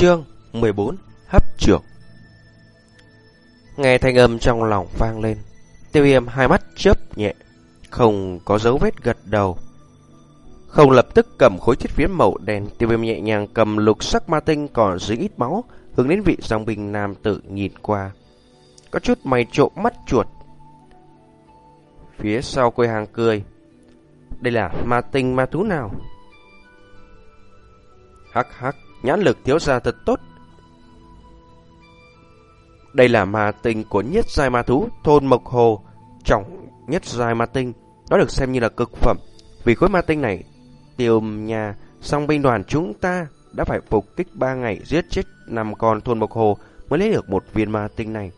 Chương 14 Hấp trưởng Nghe thanh âm trong lòng vang lên, Tiêu viêm hai mắt chớp nhẹ, Không có dấu vết gật đầu. Không lập tức cầm khối thiết phiến màu đen, Tiêu viêm nhẹ nhàng cầm lục sắc ma tinh Còn dính ít máu, Hướng đến vị dòng binh nam tự nhìn qua. Có chút mày trộm mắt chuột. Phía sau quê hàng cười, Đây là ma tinh ma thú nào? Hắc hắc. Nhãn lực thiếu gia thật tốt đây là ma tinh của nhất giai ma thú thôn Mộc Hồ, trọng nhất giai ma tinh. Nó được xem như là cực phẩm. Vì khối ma tinh này, tiêu nhà song binh đoàn chúng ta đã phải phục kích 3 ngày giết chết năm con thôn Mộc Hồ mới lấy được một viên ma tinh này.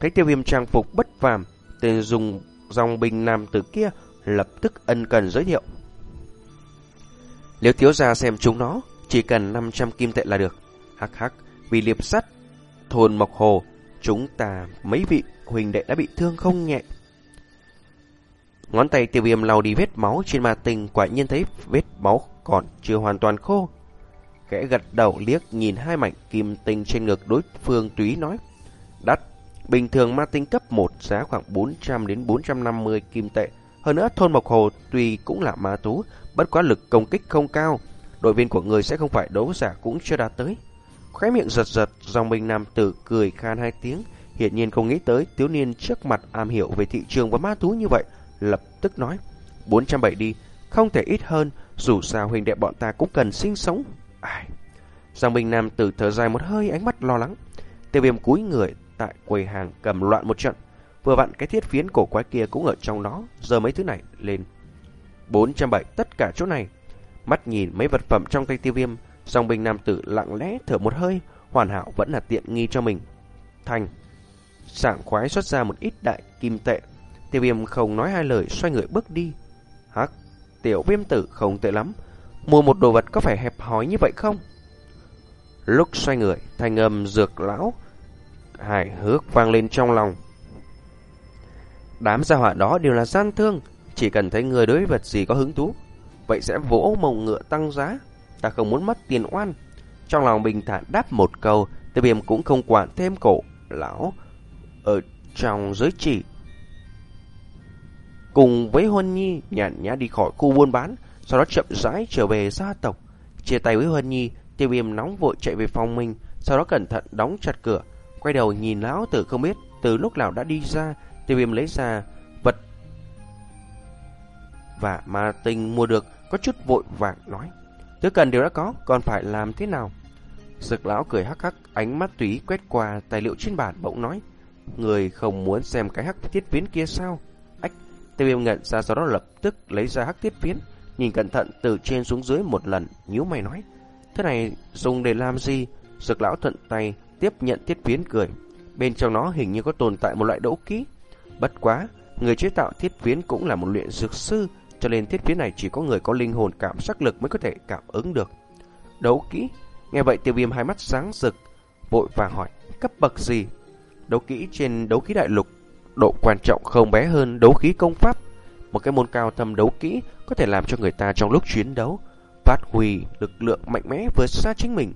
Thấy tiêu viêm trang phục bất phàm, tên dùng dòng binh nam tử kia lập tức ân cần giới thiệu. Nếu thiếu gia xem chúng nó, chỉ cần 500 kim tệ là được. Hắc hắc, vì liệp sắt thôn Mộc Hồ Chúng ta mấy vị huỳnh đệ đã bị thương không nhẹ. Ngón tay tiêu viêm lau đi vết máu trên ma tinh quả nhiên thấy vết máu còn chưa hoàn toàn khô. Kẻ gật đầu liếc nhìn hai mảnh kim tinh trên ngực đối phương túy nói. Đắt, bình thường ma tinh cấp 1 giá khoảng 400 đến 450 kim tệ. Hơn nữa thôn Mộc Hồ tuy cũng là ma tú, bất quá lực công kích không cao. Đội viên của người sẽ không phải đấu giả cũng chưa đạt tới. Khóe miệng giật giật, dòng minh nam tử cười khan hai tiếng, hiển nhiên không nghĩ tới thiếu niên trước mặt am hiểu về thị trường và ma thú như vậy, lập tức nói, 407 đi, không thể ít hơn, dù sao huynh đệ bọn ta cũng cần sinh sống. Ai... Dòng minh nam tử thở dài một hơi ánh mắt lo lắng. Tiêu viêm cúi người tại quầy hàng cầm loạn một trận. Vừa vặn cái thiết phiến cổ quái kia cũng ở trong đó, giờ mấy thứ này lên. 407 tất cả chỗ này. Mắt nhìn mấy vật phẩm trong tay tiêu viêm, song binh nam tử lặng lẽ thở một hơi, hoàn hảo vẫn là tiện nghi cho mình. Thành, sảng khoái xuất ra một ít đại kim tệ. Tiêu viêm không nói hai lời xoay người bước đi. Hắc, tiểu viêm tử không tệ lắm. Mua một đồ vật có phải hẹp hòi như vậy không? Lúc xoay người, thanh âm dược lão, hài hước vang lên trong lòng. Đám gia hỏa đó đều là gian thương, chỉ cần thấy người đối vật gì có hứng thú, vậy sẽ vỗ mông ngựa tăng giá ta không muốn mất tiền oan. Trong lòng bình thản đáp một câu, tiêu viêm cũng không quản thêm cổ, lão, ở trong giới chỉ. Cùng với Huân Nhi nhàn nhã đi khỏi khu buôn bán, sau đó chậm rãi trở về gia tộc. Chia tay với Huân Nhi, tiêu viêm nóng vội chạy về phòng mình, sau đó cẩn thận đóng chặt cửa, quay đầu nhìn lão tử không biết từ lúc nào đã đi ra, tiêu viêm lấy ra vật và ma tinh mua được có chút vội vàng nói. Thứ cần đều đã có, còn phải làm thế nào? Sực lão cười hắc hắc, ánh mắt túy quét qua tài liệu trên bản bỗng nói. Người không muốn xem cái hắc thiết phiến kia sao? Ách, tiêu viêm nhận ra sau đó lập tức lấy ra hắc thiết phiến, nhìn cẩn thận từ trên xuống dưới một lần, nhíu mày nói. Thế này dùng để làm gì? Sực lão thuận tay tiếp nhận thiết phiến cười. Bên trong nó hình như có tồn tại một loại đỗ ký. Bất quá, người chế tạo thiết phiến cũng là một luyện dược sư, cho nên thiết phía này chỉ có người có linh hồn cảm sắc lực mới có thể cảm ứng được. Đấu kỹ, nghe vậy tiêu viêm hai mắt sáng rực, vội vàng hỏi, cấp bậc gì? Đấu kỹ trên đấu kỹ đại lục, độ quan trọng không bé hơn đấu khí công pháp. Một cái môn cao thâm đấu kỹ có thể làm cho người ta trong lúc chiến đấu, phát huy lực lượng mạnh mẽ vượt xa chính mình.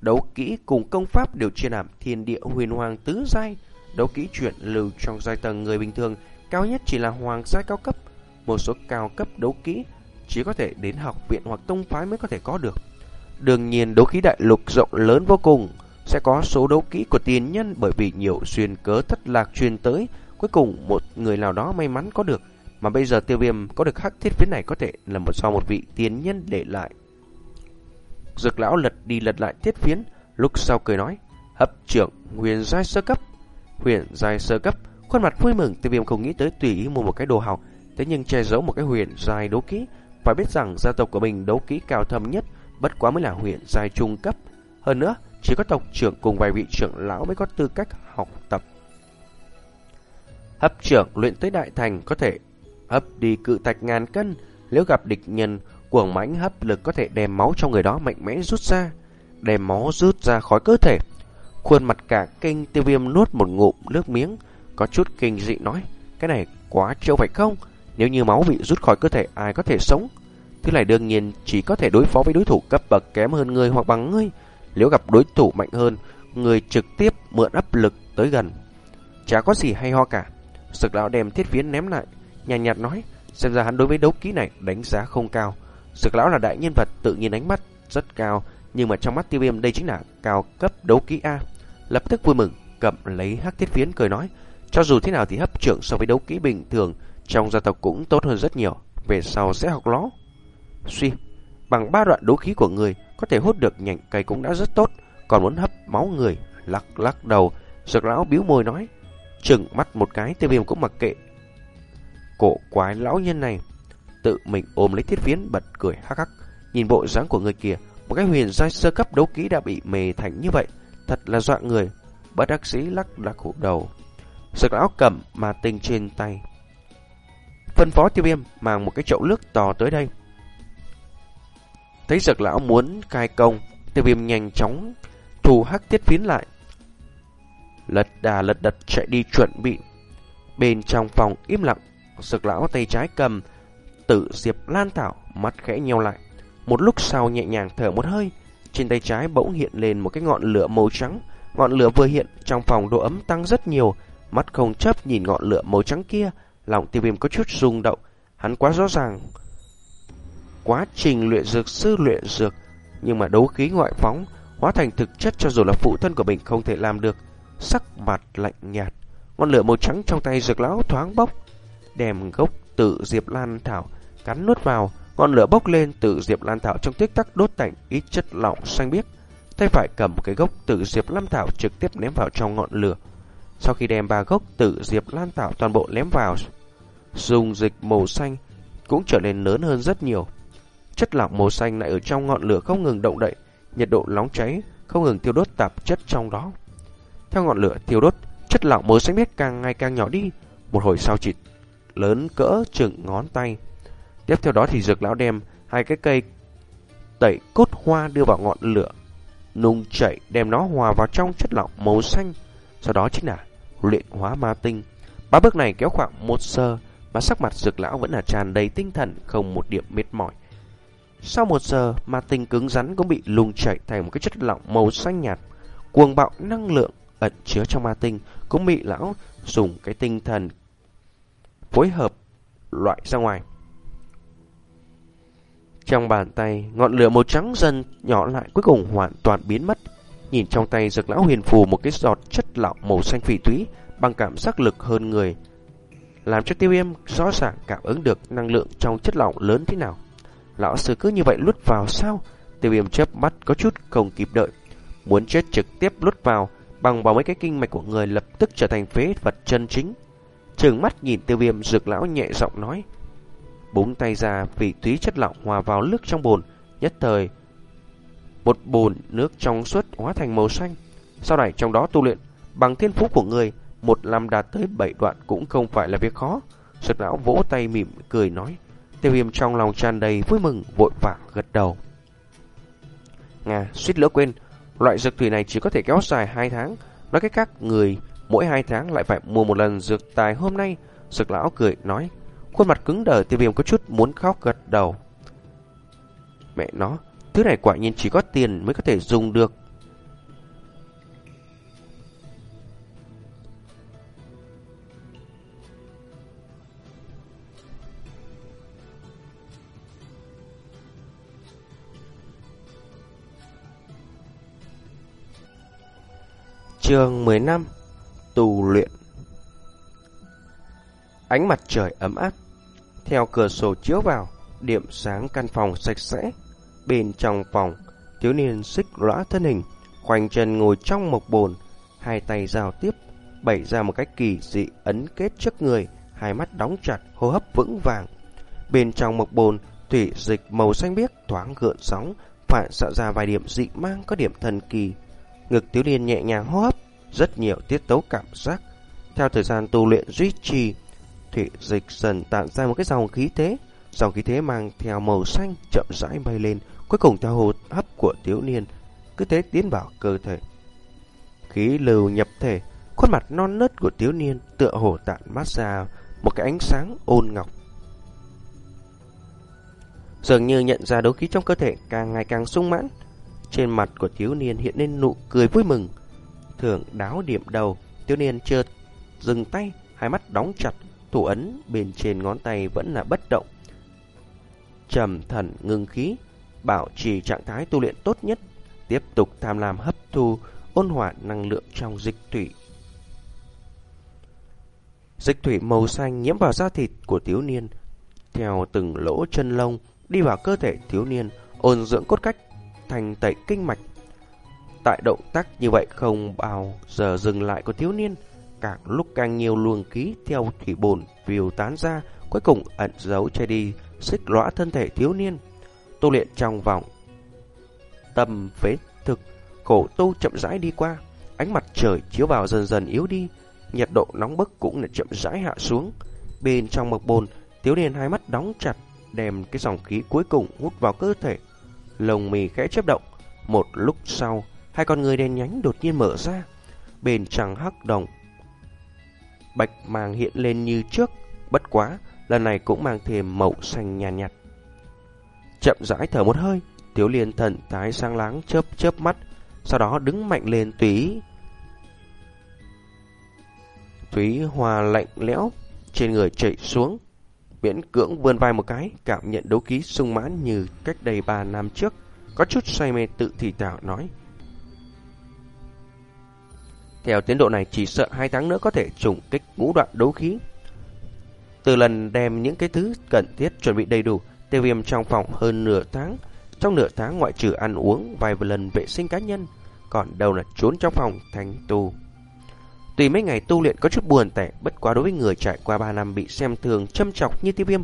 Đấu kỹ cùng công pháp đều chia làm thiên địa huyền hoàng tứ giai. Đấu kỹ chuyển lưu trong giai tầng người bình thường, cao nhất chỉ là hoàng giai cao cấp một số cao cấp đấu kỹ chỉ có thể đến học viện hoặc tông phái mới có thể có được. Đương nhiên đấu khí đại lục rộng lớn vô cùng, sẽ có số đấu kỹ của tiền nhân bởi vì nhiều xuyên cớ thất lạc truyền tới, cuối cùng một người nào đó may mắn có được, mà bây giờ tiêu viêm có được hắc thiết phiến này có thể là một do một vị tiền nhân để lại. Dược lão lật đi lật lại thiết phiến, lúc sau cười nói, hấp trưởng huyền giai sơ cấp. Huyền giai sơ cấp, khuôn mặt vui mừng tiêu viêm không nghĩ tới tùy ý mua một cái đồ học Thế nhưng che giấu một cái huyền dài đấu kỹ, phải biết rằng gia tộc của mình đấu kỹ cao thâm nhất, bất quá mới là huyền dài trung cấp. Hơn nữa, chỉ có tộc trưởng cùng vài vị trưởng lão mới có tư cách học tập. Hấp trưởng luyện tới đại thành có thể hấp đi cự tạch ngàn cân, nếu gặp địch nhân, cuồng mãnh hấp lực có thể đem máu trong người đó mạnh mẽ rút ra, đem máu rút ra khỏi cơ thể. Khuôn mặt cả kinh tiêu viêm nuốt một ngụm nước miếng, có chút kinh dị nói, cái này quá trâu phải không? Nếu như máu bị rút khỏi cơ thể ai có thể sống Thứ này đương nhiên chỉ có thể đối phó với đối thủ cấp bậc kém hơn người hoặc bằng ngươi Nếu gặp đối thủ mạnh hơn, người trực tiếp mượn áp lực tới gần. Chả có gì hay ho cả. Sực lão đem thiết phiến ném lại, nhàn nhạt, nhạt nói, xem ra hắn đối với đấu ký này đánh giá không cao. Sực lão là đại nhân vật tự nhiên ánh mắt rất cao, nhưng mà trong mắt tiêu viêm đây chính là cao cấp đấu ký A. Lập tức vui mừng, cầm lấy hắc thiết phiến cười nói, cho dù thế nào thì hấp trưởng so với đấu ký bình thường trong gia tộc cũng tốt hơn rất nhiều, về sau sẽ học ló Suy, bằng ba đoạn đấu khí của người có thể hút được nhành cây cũng đã rất tốt, còn muốn hấp máu người, lắc lắc đầu, sực lão biếu môi nói, chừng mắt một cái tiêu viêm cũng mặc kệ. Cổ quái lão nhân này, tự mình ôm lấy thiết phiến bật cười hắc hắc, nhìn bộ dáng của người kia, một cái huyền giai sơ cấp đấu ký đã bị mề thành như vậy, thật là dọa người. Bất đắc sĩ lắc lắc hụt đầu. Sực lão cầm mà tinh trên tay. Phân phó tiêu viêm mang một cái chậu nước to tới đây. Thấy sực lão muốn cai công, tiêu viêm nhanh chóng thù hắc tiết phiến lại. Lật đà lật đật chạy đi chuẩn bị. Bên trong phòng im lặng, sực lão tay trái cầm, tự diệp lan thảo, mắt khẽ nheo lại. Một lúc sau nhẹ nhàng thở một hơi, trên tay trái bỗng hiện lên một cái ngọn lửa màu trắng. Ngọn lửa vừa hiện, trong phòng độ ấm tăng rất nhiều, mắt không chấp nhìn ngọn lửa màu trắng kia, lòng tiêu viêm có chút rung động, hắn quá rõ ràng. Quá trình luyện dược sư luyện dược, nhưng mà đấu khí ngoại phóng, hóa thành thực chất cho dù là phụ thân của mình không thể làm được. Sắc mặt lạnh nhạt, ngọn lửa màu trắng trong tay dược lão thoáng bốc, đem gốc tự diệp lan thảo cắn nuốt vào, ngọn lửa bốc lên từ diệp lan thảo trong tích tắc đốt thành ít chất lỏng xanh biếc. Tay phải cầm một cái gốc tự diệp lan thảo trực tiếp ném vào trong ngọn lửa. Sau khi đem ba gốc tự diệp lan thảo toàn bộ ném vào, dùng dịch màu xanh cũng trở nên lớn hơn rất nhiều. Chất lỏng màu xanh lại ở trong ngọn lửa không ngừng động đậy, nhiệt độ nóng cháy không ngừng tiêu đốt tạp chất trong đó. Theo ngọn lửa tiêu đốt, chất lỏng màu xanh biếc càng ngày càng nhỏ đi, một hồi sau chỉ lớn cỡ chừng ngón tay. Tiếp theo đó thì dược lão đem hai cái cây tẩy cốt hoa đưa vào ngọn lửa, nung chảy đem nó hòa vào trong chất lỏng màu xanh, sau đó chính là luyện hóa ma tinh. Ba bước này kéo khoảng một giờ, mà sắc mặt dược lão vẫn là tràn đầy tinh thần, không một điểm mệt mỏi. Sau một giờ, mà tinh cứng rắn cũng bị lung chảy thành một cái chất lỏng màu xanh nhạt, cuồng bạo năng lượng ẩn chứa trong ma tinh cũng bị lão dùng cái tinh thần phối hợp loại ra ngoài. Trong bàn tay, ngọn lửa màu trắng dần nhỏ lại cuối cùng hoàn toàn biến mất. Nhìn trong tay dược lão huyền phù một cái giọt chất lỏng màu xanh phỉ túy bằng cảm giác lực hơn người. Làm cho tiêu viêm rõ ràng cảm ứng được năng lượng trong chất lỏng lớn thế nào. Lão sư cứ như vậy lút vào sao? Tiêu viêm chớp mắt có chút không kịp đợi. Muốn chết trực tiếp lút vào bằng vào mấy cái kinh mạch của người lập tức trở thành phế vật chân chính. Trừng mắt nhìn tiêu viêm rực lão nhẹ giọng nói búng tay ra vị túy chất lỏng hòa vào nước trong bồn, nhất thời một bồn nước trong suốt hóa thành màu xanh. Sau này trong đó tu luyện bằng thiên phú của người, một năm đạt tới bảy đoạn cũng không phải là việc khó. Sực lão vỗ tay mỉm cười nói, tiêu viêm trong lòng tràn đầy vui mừng, vội vàng gật đầu. Nga, suýt lỡ quên, loại dược thủy này chỉ có thể kéo dài hai tháng. Nói cách khác, người mỗi hai tháng lại phải mua một lần dược tài hôm nay. Sực lão cười nói, Khuôn mặt cứng đờ tiêu viêm có chút muốn khóc gật đầu. Mẹ nó, thứ này quả nhiên chỉ có tiền mới có thể dùng được. Trường 10 năm Tù luyện Ánh mặt trời ấm áp theo cửa sổ chiếu vào, điểm sáng căn phòng sạch sẽ. Bên trong phòng, thiếu niên xích lõa thân hình, khoanh chân ngồi trong một bồn, hai tay giao tiếp, bày ra một cách kỳ dị ấn kết trước người, hai mắt đóng chặt, hô hấp vững vàng. Bên trong một bồn, thủy dịch màu xanh biếc thoáng gợn sóng, phản xạ ra vài điểm dị mang có điểm thần kỳ. Ngực thiếu niên nhẹ nhàng hô hấp, rất nhiều tiết tấu cảm giác. Theo thời gian tu luyện duy trì, thủy dịch dần tạo ra một cái dòng khí thế. Dòng khí thế mang theo màu xanh chậm rãi bay lên, cuối cùng theo hô hấp của thiếu niên, cứ thế tiến vào cơ thể. Khí lưu nhập thể, khuôn mặt non nớt của thiếu niên tựa hồ tản mát ra một cái ánh sáng ôn ngọc. Dường như nhận ra đấu khí trong cơ thể càng ngày càng sung mãn, Trên mặt của thiếu niên hiện lên nụ cười vui mừng. Thường đáo điểm đầu, thiếu niên chợt dừng tay, hai mắt đóng chặt, thủ ấn bên trên ngón tay vẫn là bất động. Trầm thần ngưng khí, bảo trì trạng thái tu luyện tốt nhất, tiếp tục tham lam hấp thu ôn hòa năng lượng trong dịch thủy. Dịch thủy màu xanh nhiễm vào da thịt của thiếu niên, theo từng lỗ chân lông đi vào cơ thể thiếu niên, ôn dưỡng cốt cách, thành tẩy kinh mạch. Tại động tác như vậy không bao giờ dừng lại của thiếu niên, càng lúc càng nhiều luồng khí theo thủy bồn phiêu tán ra, cuối cùng ẩn giấu che đi xích lõa thân thể thiếu niên. Tu luyện trong vòng tâm phế thực, cổ tu chậm rãi đi qua, ánh mặt trời chiếu vào dần dần yếu đi, nhiệt độ nóng bức cũng là chậm rãi hạ xuống. Bên trong mực bồn, thiếu niên hai mắt đóng chặt, đem cái dòng khí cuối cùng hút vào cơ thể. Lồng mì khẽ chấp động, một lúc sau, hai con người đen nhánh đột nhiên mở ra, bên trong hắc đồng. Bạch màng hiện lên như trước, bất quá, lần này cũng mang thêm màu xanh nhàn nhạt, nhạt. Chậm rãi thở một hơi, Tiếu liên thần tái sang láng chớp chớp mắt, sau đó đứng mạnh lên túy, Túy hòa lạnh lẽo, trên người chạy xuống, miễn cưỡng vươn vai một cái, cảm nhận đấu khí sung mãn như cách đây ba năm trước, có chút say mê tự thì tạo nói. Theo tiến độ này chỉ sợ hai tháng nữa có thể trùng kích ngũ đoạn đấu khí. Từ lần đem những cái thứ cần thiết chuẩn bị đầy đủ, tiêu viêm trong phòng hơn nửa tháng. Trong nửa tháng ngoại trừ ăn uống vài lần vệ sinh cá nhân, còn đâu là trốn trong phòng thành tù. tùy mấy ngày tu luyện có chút buồn tẻ, bất quá đối với người trải qua 3 năm bị xem thường châm chọc như tiêu viêm,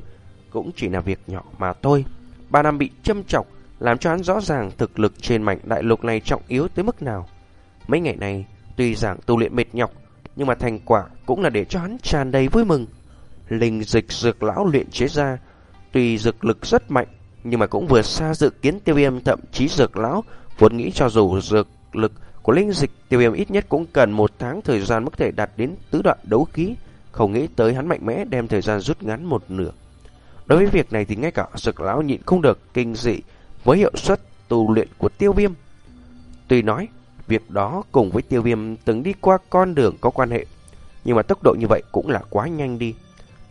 cũng chỉ là việc nhỏ mà thôi. 3 năm bị châm chọc, làm cho hắn rõ ràng thực lực trên mảnh đại lục này trọng yếu tới mức nào. Mấy ngày này, tuy rằng tu luyện mệt nhọc, nhưng mà thành quả cũng là để cho hắn tràn đầy vui mừng. Linh dịch dược lão luyện chế ra, tuy dược lực rất mạnh, nhưng mà cũng vừa xa dự kiến tiêu viêm thậm chí dược lão vốn nghĩ cho dù dược lực của linh dịch tiêu viêm ít nhất cũng cần một tháng thời gian mới có thể đạt đến tứ đoạn đấu khí, không nghĩ tới hắn mạnh mẽ đem thời gian rút ngắn một nửa. Đối với việc này thì ngay cả dược lão nhịn không được kinh dị với hiệu suất tu luyện của tiêu viêm. Tuy nói, việc đó cùng với tiêu viêm từng đi qua con đường có quan hệ, nhưng mà tốc độ như vậy cũng là quá nhanh đi.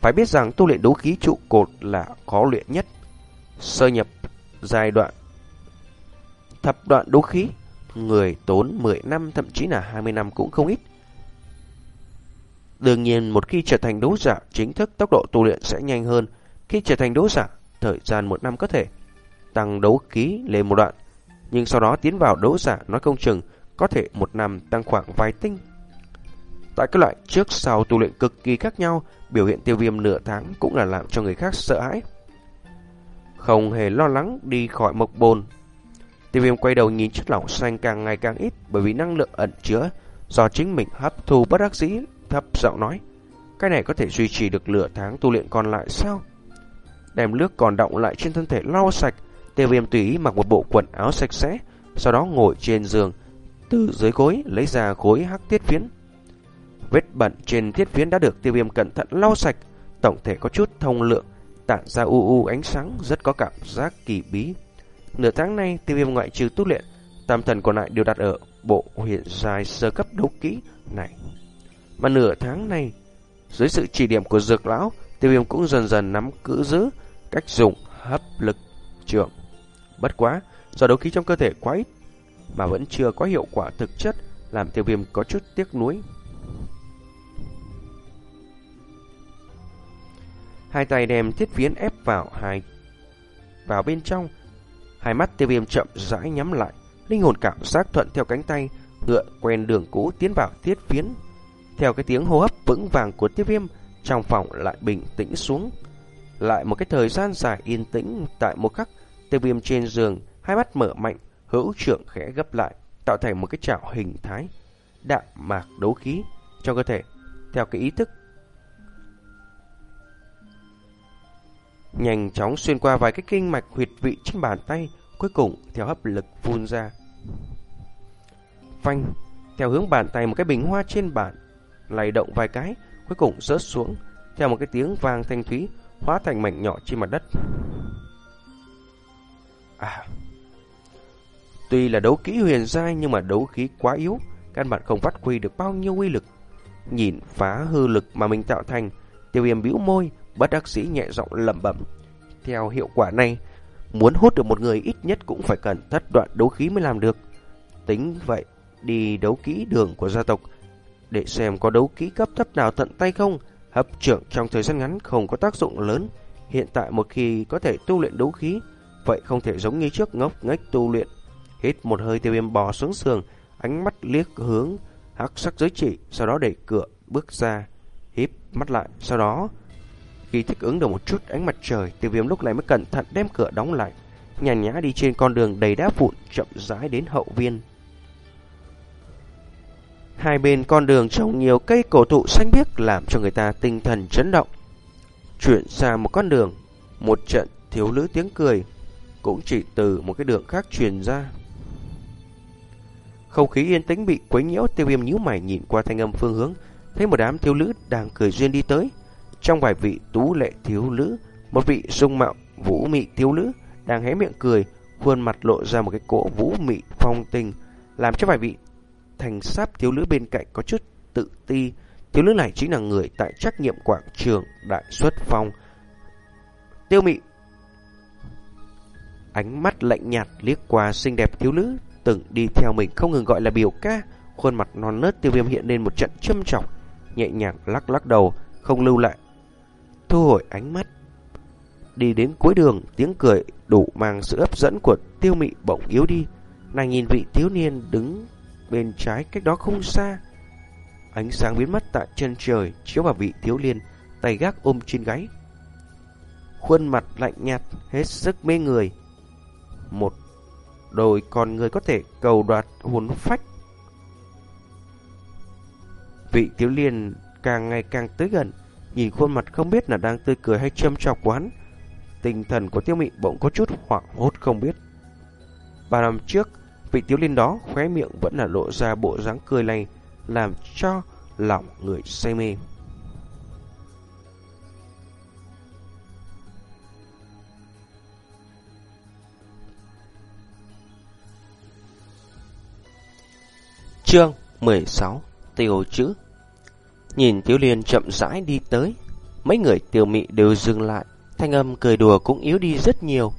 Phải biết rằng tu luyện đấu khí trụ cột là khó luyện nhất. Sơ nhập giai đoạn thập đoạn đấu khí người tốn 10 năm thậm chí là 20 năm cũng không ít. Đương nhiên một khi trở thành đấu giả chính thức tốc độ tu luyện sẽ nhanh hơn. Khi trở thành đấu giả, thời gian một năm có thể tăng đấu khí lên một đoạn. Nhưng sau đó tiến vào đấu giả nói không chừng có thể một năm tăng khoảng vài tinh. Tại các loại trước sau tu luyện cực kỳ khác nhau, biểu hiện tiêu viêm nửa tháng cũng là làm cho người khác sợ hãi. Không hề lo lắng đi khỏi mộc bồn, Tiêu viêm quay đầu nhìn chất lỏng xanh càng ngày càng ít bởi vì năng lượng ẩn chứa do chính mình hấp thu bất đắc dĩ thấp giọng nói. Cái này có thể duy trì được lửa tháng tu luyện còn lại sao? Đem nước còn động lại trên thân thể lau sạch, tiêu viêm tùy ý mặc một bộ quần áo sạch sẽ, sau đó ngồi trên giường, từ dưới gối lấy ra khối hắc tiết phiến. Vết bẩn trên thiết phiến đã được tiêu viêm cẩn thận lau sạch, tổng thể có chút thông lượng, tản ra u u ánh sáng rất có cảm giác kỳ bí. Nửa tháng nay, tiêu viêm ngoại trừ tu luyện, tam thần còn lại đều đặt ở bộ hiện dài sơ cấp đấu kỹ này. Mà nửa tháng này, dưới sự chỉ điểm của dược lão, tiêu viêm cũng dần dần nắm cữ giữ cách dùng hấp lực trưởng. Bất quá, do đấu khí trong cơ thể quá ít, mà vẫn chưa có hiệu quả thực chất, làm tiêu viêm có chút tiếc nuối. Hai tay đem thiết phiến ép vào hai vào bên trong, Hai mắt tiêu viêm chậm rãi nhắm lại, linh hồn cảm giác thuận theo cánh tay, ngựa quen đường cũ tiến vào thiết phiến. Theo cái tiếng hô hấp vững vàng của tiêu viêm, trong phòng lại bình tĩnh xuống. Lại một cái thời gian dài yên tĩnh tại một khắc, tiêu viêm trên giường, hai mắt mở mạnh, hữu trưởng khẽ gấp lại, tạo thành một cái chảo hình thái, đạm mạc đấu khí trong cơ thể. Theo cái ý thức nhanh chóng xuyên qua vài cái kinh mạch huyệt vị trên bàn tay, cuối cùng theo hấp lực phun ra. Phanh, theo hướng bàn tay một cái bình hoa trên bàn, lay động vài cái, cuối cùng rớt xuống, theo một cái tiếng vang thanh thúy, hóa thành mảnh nhỏ trên mặt đất. À, Tuy là đấu kỹ huyền giai nhưng mà đấu khí quá yếu, căn bản không phát huy được bao nhiêu uy lực. Nhìn phá hư lực mà mình tạo thành, tiêu viêm bĩu môi, bất đắc sĩ nhẹ giọng lẩm bẩm. Theo hiệu quả này, muốn hút được một người ít nhất cũng phải cần thất đoạn đấu khí mới làm được. Tính vậy, đi đấu kỹ đường của gia tộc, để xem có đấu kỹ cấp thấp nào tận tay không. Hấp trưởng trong thời gian ngắn không có tác dụng lớn. Hiện tại một khi có thể tu luyện đấu khí, vậy không thể giống như trước ngốc nghếch tu luyện. Hít một hơi tiêu viêm bò xuống sườn ánh mắt liếc hướng hắc sắc giới trị, sau đó đẩy cửa bước ra, híp mắt lại, sau đó khi thích ứng được một chút ánh mặt trời, tiêu viêm lúc này mới cẩn thận đem cửa đóng lại, nhàn nhã đi trên con đường đầy đá vụn chậm rãi đến hậu viên. Hai bên con đường trồng nhiều cây cổ thụ xanh biếc làm cho người ta tinh thần chấn động. Chuyển sang một con đường, một trận thiếu nữ tiếng cười cũng chỉ từ một cái đường khác truyền ra. Không khí yên tĩnh bị quấy nhiễu, tiêu viêm nhíu mày nhìn qua thanh âm phương hướng, thấy một đám thiếu nữ đang cười duyên đi tới. Trong vài vị tú lệ thiếu nữ, một vị dung mạo vũ mị thiếu nữ đang hé miệng cười, khuôn mặt lộ ra một cái cỗ vũ mị phong tình, làm cho vài vị thành sáp thiếu nữ bên cạnh có chút tự ti. Thiếu nữ này chính là người tại trách nhiệm quảng trường Đại xuất Phong. Tiêu mị Ánh mắt lạnh nhạt liếc qua xinh đẹp thiếu nữ từng đi theo mình không ngừng gọi là biểu ca. Khuôn mặt non nớt tiêu viêm hiện lên một trận châm trọng, nhẹ nhàng lắc lắc đầu, không lưu lại. Thu hồi ánh mắt. Đi đến cuối đường, tiếng cười đủ mang sự hấp dẫn của tiêu mị bỗng yếu đi. Nàng nhìn vị thiếu niên đứng bên trái cách đó không xa. Ánh sáng biến mất tại chân trời, chiếu vào vị thiếu niên, tay gác ôm trên gáy. Khuôn mặt lạnh nhạt, hết sức mê người. Một đôi con người có thể cầu đoạt hồn phách. Vị thiếu liên càng ngày càng tới gần, nhìn khuôn mặt không biết là đang tươi cười hay châm chọc quán. Tinh thần của tiêu mị bỗng có chút hoảng hốt không biết. Ba năm trước, vị thiếu liên đó khóe miệng vẫn là lộ ra bộ dáng cười này làm cho lòng người say mê. Chương 16 Tiêu chữ. Nhìn Tiếu Liên chậm rãi đi tới, Mấy người tiêu mị đều dừng lại, Thanh âm cười đùa cũng yếu đi rất nhiều.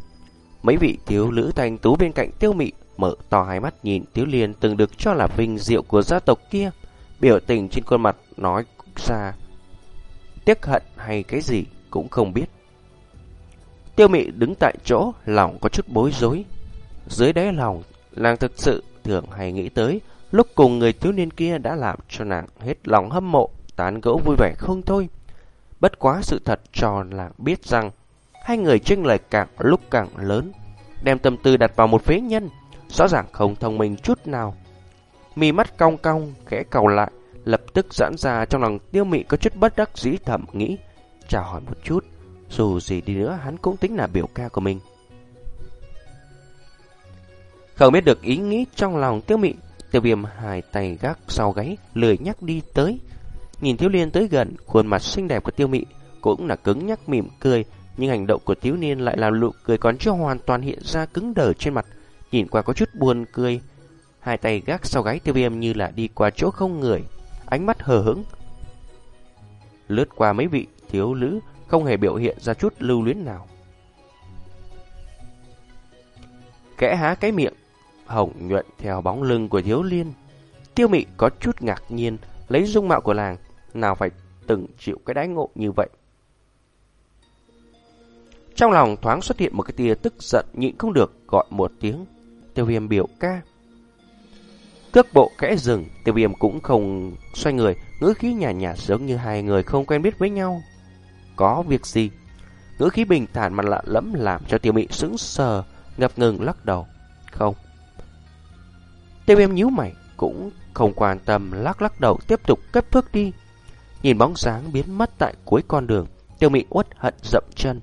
Mấy vị thiếu nữ thanh tú bên cạnh tiêu mị Mở to hai mắt nhìn Tiếu Liên từng được cho là vinh diệu của gia tộc kia, Biểu tình trên khuôn mặt nói ra, Tiếc hận hay cái gì cũng không biết. Tiêu mị đứng tại chỗ, Lòng có chút bối rối. Dưới đáy lòng, Nàng thực sự thường hay nghĩ tới Lúc cùng người thiếu niên kia đã làm cho nàng hết lòng hâm mộ, tán gẫu vui vẻ không thôi. Bất quá sự thật cho là biết rằng hai người tranh lệch càng lúc càng lớn, đem tâm tư đặt vào một phế nhân, rõ ràng không thông minh chút nào. Mì mắt cong cong, khẽ cầu lại, lập tức giãn ra trong lòng tiêu mị có chút bất đắc dĩ thầm nghĩ, chào hỏi một chút, dù gì đi nữa hắn cũng tính là biểu ca của mình. Không biết được ý nghĩ trong lòng tiêu mị Tiêu viêm hai tay gác sau gáy, lười nhắc đi tới. Nhìn thiếu liên tới gần, khuôn mặt xinh đẹp của tiêu mị cũng là cứng nhắc mỉm cười, nhưng hành động của thiếu niên lại làm nụ cười còn chưa hoàn toàn hiện ra cứng đờ trên mặt, nhìn qua có chút buồn cười. Hai tay gác sau gáy tiêu viêm như là đi qua chỗ không người, ánh mắt hờ hững. Lướt qua mấy vị thiếu nữ, không hề biểu hiện ra chút lưu luyến nào. Kẽ há cái miệng, hồng nhuận theo bóng lưng của thiếu liên. Tiêu mị có chút ngạc nhiên, lấy dung mạo của làng, nào phải từng chịu cái đái ngộ như vậy. Trong lòng thoáng xuất hiện một cái tia tức giận nhịn không được gọi một tiếng. Tiêu viêm biểu ca. Cước bộ kẽ rừng, tiêu viêm cũng không xoay người, ngữ khí nhạt nhạt giống như hai người không quen biết với nhau. Có việc gì? Ngữ khí bình thản mà lạ lẫm làm cho tiêu mị sững sờ, ngập ngừng lắc đầu. Không, Tiêu viêm nhíu mày, cũng không quan tâm lắc lắc đầu tiếp tục cất bước đi. Nhìn bóng dáng biến mất tại cuối con đường, tiêu mị uất hận dậm chân.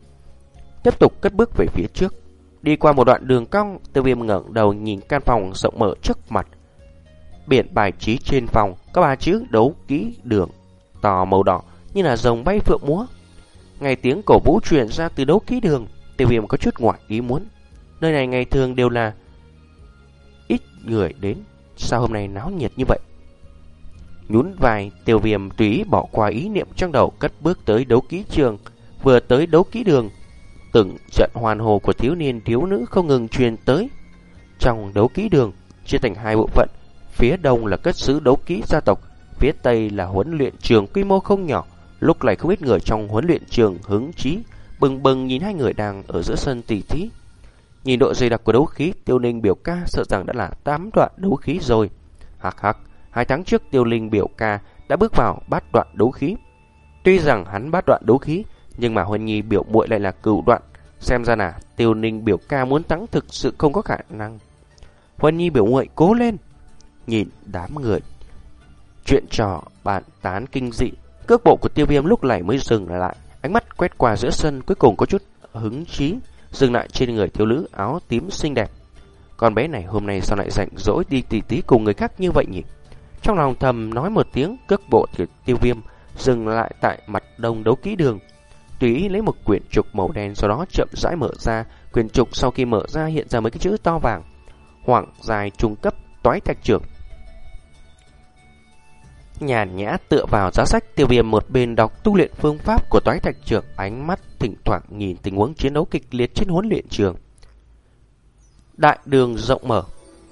Tiếp tục cất bước về phía trước. Đi qua một đoạn đường cong, tiêu viêm ngẩng đầu nhìn căn phòng rộng mở trước mặt. Biển bài trí trên phòng có ba chữ đấu kỹ đường, tò màu đỏ như là rồng bay phượng múa. Ngày tiếng cổ vũ truyền ra từ đấu kỹ đường, tiêu viêm có chút ngoại ý muốn. Nơi này ngày thường đều là người đến, sao hôm nay náo nhiệt như vậy? Nhún vai, tiêu viêm tùy bỏ qua ý niệm trong đầu cất bước tới đấu ký trường, vừa tới đấu ký đường. Từng trận hoàn hồ của thiếu niên thiếu nữ không ngừng truyền tới. Trong đấu ký đường, chia thành hai bộ phận, phía đông là cất xứ đấu ký gia tộc, phía tây là huấn luyện trường quy mô không nhỏ. Lúc này không ít người trong huấn luyện trường hứng chí, bừng bừng nhìn hai người đang ở giữa sân tỷ thí. Nhìn độ dày đặc của đấu khí, Tiêu Ninh biểu ca sợ rằng đã là tám đoạn đấu khí rồi. Hạc hạc, hai tháng trước Tiêu Ninh biểu ca đã bước vào bát đoạn đấu khí. Tuy rằng hắn bát đoạn đấu khí, nhưng mà Huân Nhi biểu muội lại là cửu đoạn. Xem ra là Tiêu Ninh biểu ca muốn thắng thực sự không có khả năng. Huân Nhi biểu muội cố lên. Nhìn đám người. Chuyện trò bạn tán kinh dị. Cước bộ của tiêu viêm lúc này mới dừng lại. Ánh mắt quét qua giữa sân cuối cùng có chút hứng chí dừng lại trên người thiếu nữ áo tím xinh đẹp. Con bé này hôm nay sao lại rảnh rỗi đi tỉ tí cùng người khác như vậy nhỉ? Trong lòng thầm nói một tiếng, cước bộ thì tiêu viêm dừng lại tại mặt đông đấu kỹ đường. Tùy ý lấy một quyển trục màu đen sau đó chậm rãi mở ra. Quyển trục sau khi mở ra hiện ra mấy cái chữ to vàng. hoảng dài trung cấp toái thạch trưởng. Nhàn nhã tựa vào giá sách tiêu viêm một bên đọc tu luyện phương pháp của toái thạch trưởng ánh mắt thỉnh thoảng nhìn tình huống chiến đấu kịch liệt trên huấn luyện trường. Đại đường rộng mở,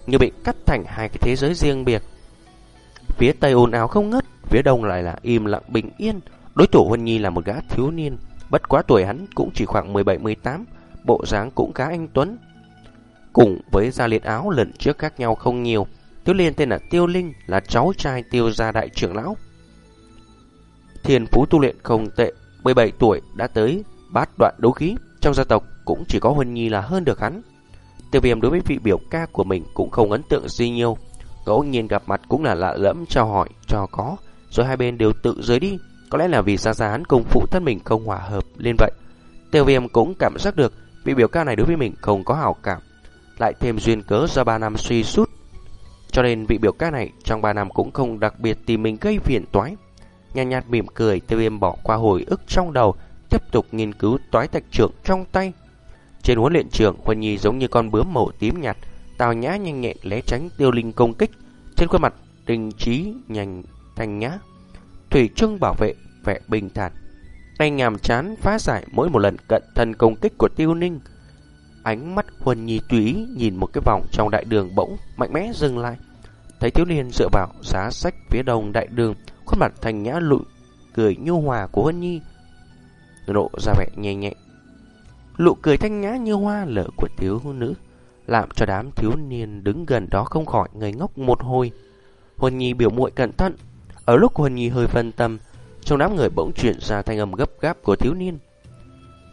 như bị cắt thành hai cái thế giới riêng biệt. Phía tây ồn ào không ngớt phía đông lại là im lặng bình yên. Đối thủ Huân Nhi là một gã thiếu niên, bất quá tuổi hắn cũng chỉ khoảng 17-18, bộ dáng cũng khá anh tuấn. Cùng với gia liệt áo lần trước khác nhau không nhiều, Tiêu liên tên là Tiêu Linh, là cháu trai Tiêu gia đại trưởng lão. Thiên phú tu luyện không tệ, 17 tuổi đã tới bát đoạn đấu khí, trong gia tộc cũng chỉ có Huân Nhi là hơn được hắn. Tiêu viêm đối với vị biểu ca của mình cũng không ấn tượng gì nhiều, ngẫu nhiên gặp mặt cũng là lạ lẫm chào hỏi cho có, rồi hai bên đều tự rời đi, có lẽ là vì xa xa hắn cùng phụ thân mình không hòa hợp lên vậy. Tiêu viêm cũng cảm giác được vị biểu ca này đối với mình không có hảo cảm, lại thêm duyên cớ do 3 năm suy sút cho nên vị biểu ca này trong 3 năm cũng không đặc biệt tìm mình gây phiền toái. Nhàn nhạt, nhạt mỉm cười, tiêu viêm bỏ qua hồi ức trong đầu, tiếp tục nghiên cứu toái thạch trưởng trong tay. Trên huấn luyện trường, Huân Nhi giống như con bướm màu tím nhạt, tào nhã nhanh nhẹn lé tránh tiêu linh công kích. Trên khuôn mặt, đình trí nhanh thanh nhã. Thủy Trưng bảo vệ vẻ bình thản. Tay nhàm chán phá giải mỗi một lần cận thân công kích của tiêu ninh. Ánh mắt Huân Nhi tùy nhìn một cái vòng trong đại đường bỗng mạnh mẽ dừng lại. Thấy thiếu niên dựa vào giá sách phía đông đại đường, khuôn mặt thành nhã lụi, cười nhu hòa của Huân Nhi. lộ ra vẻ nhẹ nhẹ. Lụ cười thanh nhã như hoa lở của thiếu nữ, làm cho đám thiếu niên đứng gần đó không khỏi ngây ngốc một hồi. Huân Nhi biểu muội cẩn thận. Ở lúc Huân Nhi hơi phân tâm, trong đám người bỗng chuyển ra thanh âm gấp gáp của thiếu niên.